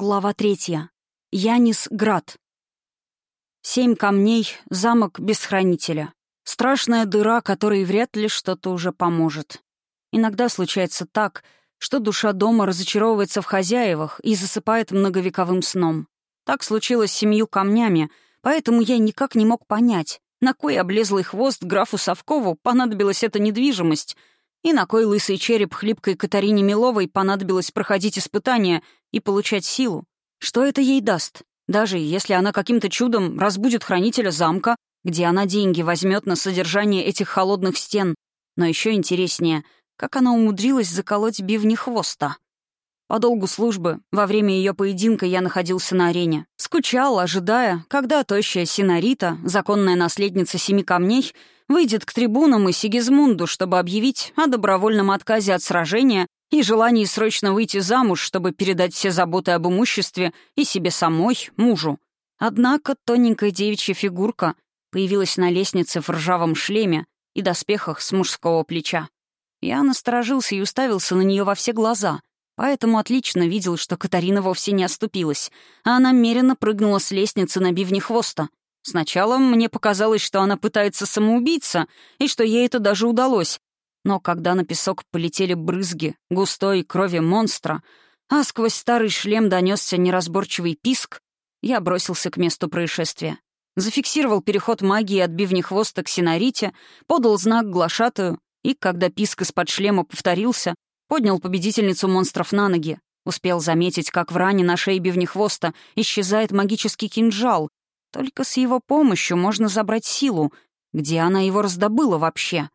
Глава третья. Янис Град. Семь камней, замок без хранителя. Страшная дыра, которой вряд ли что-то уже поможет. Иногда случается так, что душа дома разочаровывается в хозяевах и засыпает многовековым сном. Так случилось с семью камнями, поэтому я никак не мог понять, на кой облезлый хвост графу Совкову понадобилась эта недвижимость — и на кой лысый череп хлипкой Катарине Миловой понадобилось проходить испытания и получать силу? Что это ей даст? Даже если она каким-то чудом разбудит хранителя замка, где она деньги возьмет на содержание этих холодных стен. Но еще интереснее, как она умудрилась заколоть бивни хвоста. По долгу службы, во время ее поединка я находился на арене. Скучал, ожидая, когда тощая Синарита, законная наследница Семи Камней, выйдет к трибунам и Сигизмунду, чтобы объявить о добровольном отказе от сражения и желании срочно выйти замуж, чтобы передать все заботы об имуществе и себе самой, мужу. Однако тоненькая девичья фигурка появилась на лестнице в ржавом шлеме и доспехах с мужского плеча. Я насторожился и уставился на нее во все глаза, поэтому отлично видел, что Катарина вовсе не оступилась, а она намеренно прыгнула с лестницы на бивне хвоста. Сначала мне показалось, что она пытается самоубиться, и что ей это даже удалось, но когда на песок полетели брызги густой крови монстра, а сквозь старый шлем донесся неразборчивый писк, я бросился к месту происшествия. Зафиксировал переход магии от бивни хвоста к синарите, подал знак глашатую, и, когда писк из-под шлема повторился, поднял победительницу монстров на ноги. Успел заметить, как в ране на шее бивни хвоста исчезает магический кинжал. Только с его помощью можно забрать силу. Где она его раздобыла вообще?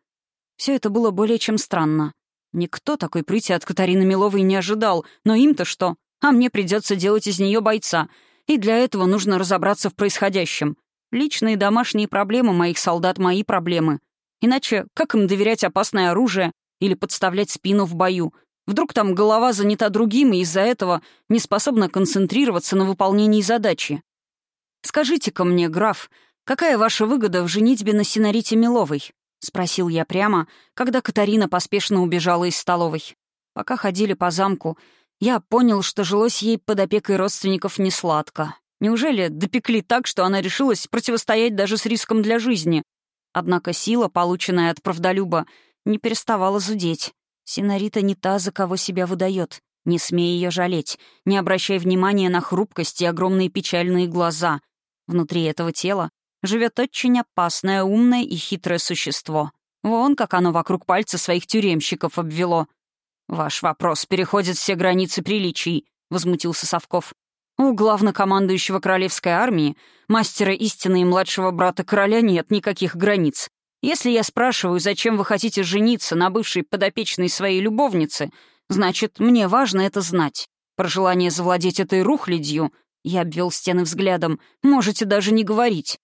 Все это было более чем странно. Никто такой прыти от Катарины Миловой не ожидал, но им-то что? А мне придется делать из нее бойца. И для этого нужно разобраться в происходящем. Личные домашние проблемы моих солдат — мои проблемы. Иначе как им доверять опасное оружие или подставлять спину в бою? Вдруг там голова занята другим и из-за этого не способна концентрироваться на выполнении задачи? Скажите-ка мне, граф, какая ваша выгода в женитьбе на Синарите Миловой? — спросил я прямо, когда Катарина поспешно убежала из столовой. Пока ходили по замку, я понял, что жилось ей под опекой родственников несладко. Неужели допекли так, что она решилась противостоять даже с риском для жизни? Однако сила, полученная от правдолюба, не переставала зудеть. Синарита не та, за кого себя выдает. Не смей ее жалеть, не обращай внимания на хрупкость и огромные печальные глаза. Внутри этого тела живет очень опасное, умное и хитрое существо. Вон как оно вокруг пальца своих тюремщиков обвело. «Ваш вопрос переходит все границы приличий», — возмутился Совков. «У главнокомандующего королевской армии, мастера истины и младшего брата короля нет никаких границ. Если я спрашиваю, зачем вы хотите жениться на бывшей подопечной своей любовнице, значит, мне важно это знать. Про желание завладеть этой рухлядью я обвел стены взглядом. Можете даже не говорить.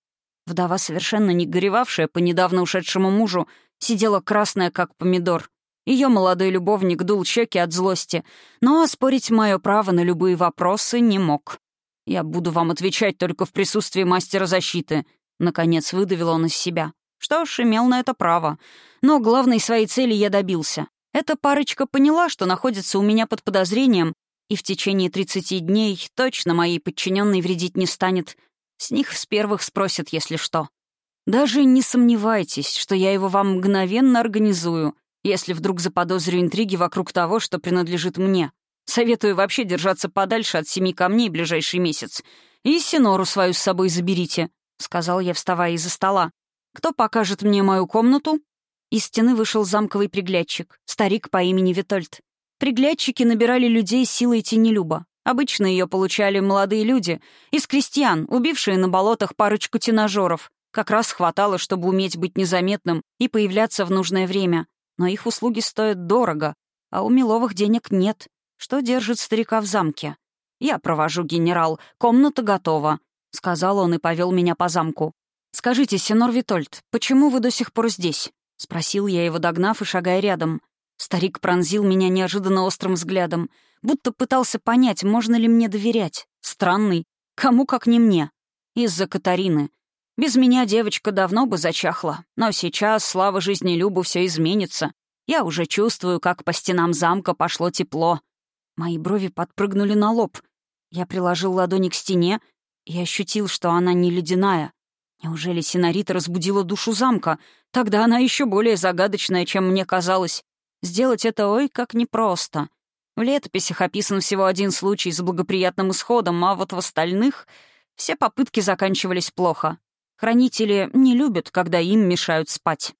Вдова, совершенно не горевавшая по недавно ушедшему мужу, сидела красная, как помидор. Ее молодой любовник дул щеки от злости, но оспорить мое право на любые вопросы не мог. «Я буду вам отвечать только в присутствии мастера защиты», — наконец выдавил он из себя. Что ж, имел на это право. Но главной своей цели я добился. Эта парочка поняла, что находится у меня под подозрением, и в течение 30 дней точно моей подчиненной вредить не станет — с них с первых спросят, если что. Даже не сомневайтесь, что я его вам мгновенно организую, если вдруг заподозрю интриги вокруг того, что принадлежит мне. Советую вообще держаться подальше от семи камней ближайший месяц. И Синору свою с собой заберите», — сказал я, вставая из-за стола. «Кто покажет мне мою комнату?» Из стены вышел замковый приглядчик, старик по имени Витольд. Приглядчики набирали людей силой тенелюба. Обычно ее получали молодые люди, из крестьян, убившие на болотах парочку тенажеров. Как раз хватало, чтобы уметь быть незаметным и появляться в нужное время. Но их услуги стоят дорого, а у Миловых денег нет. Что держит старика в замке? «Я провожу, генерал. Комната готова», — сказал он и повел меня по замку. «Скажите, Сенор Витольд, почему вы до сих пор здесь?» — спросил я его, догнав и шагая рядом. Старик пронзил меня неожиданно острым взглядом, будто пытался понять, можно ли мне доверять. Странный. Кому, как не мне. Из-за Катарины. Без меня девочка давно бы зачахла, но сейчас, слава жизни Любу, все изменится. Я уже чувствую, как по стенам замка пошло тепло. Мои брови подпрыгнули на лоб. Я приложил ладони к стене и ощутил, что она не ледяная. Неужели Синарита разбудила душу замка? Тогда она еще более загадочная, чем мне казалось. Сделать это ой как непросто. В летописях описан всего один случай с благоприятным исходом, а вот в остальных все попытки заканчивались плохо. Хранители не любят, когда им мешают спать.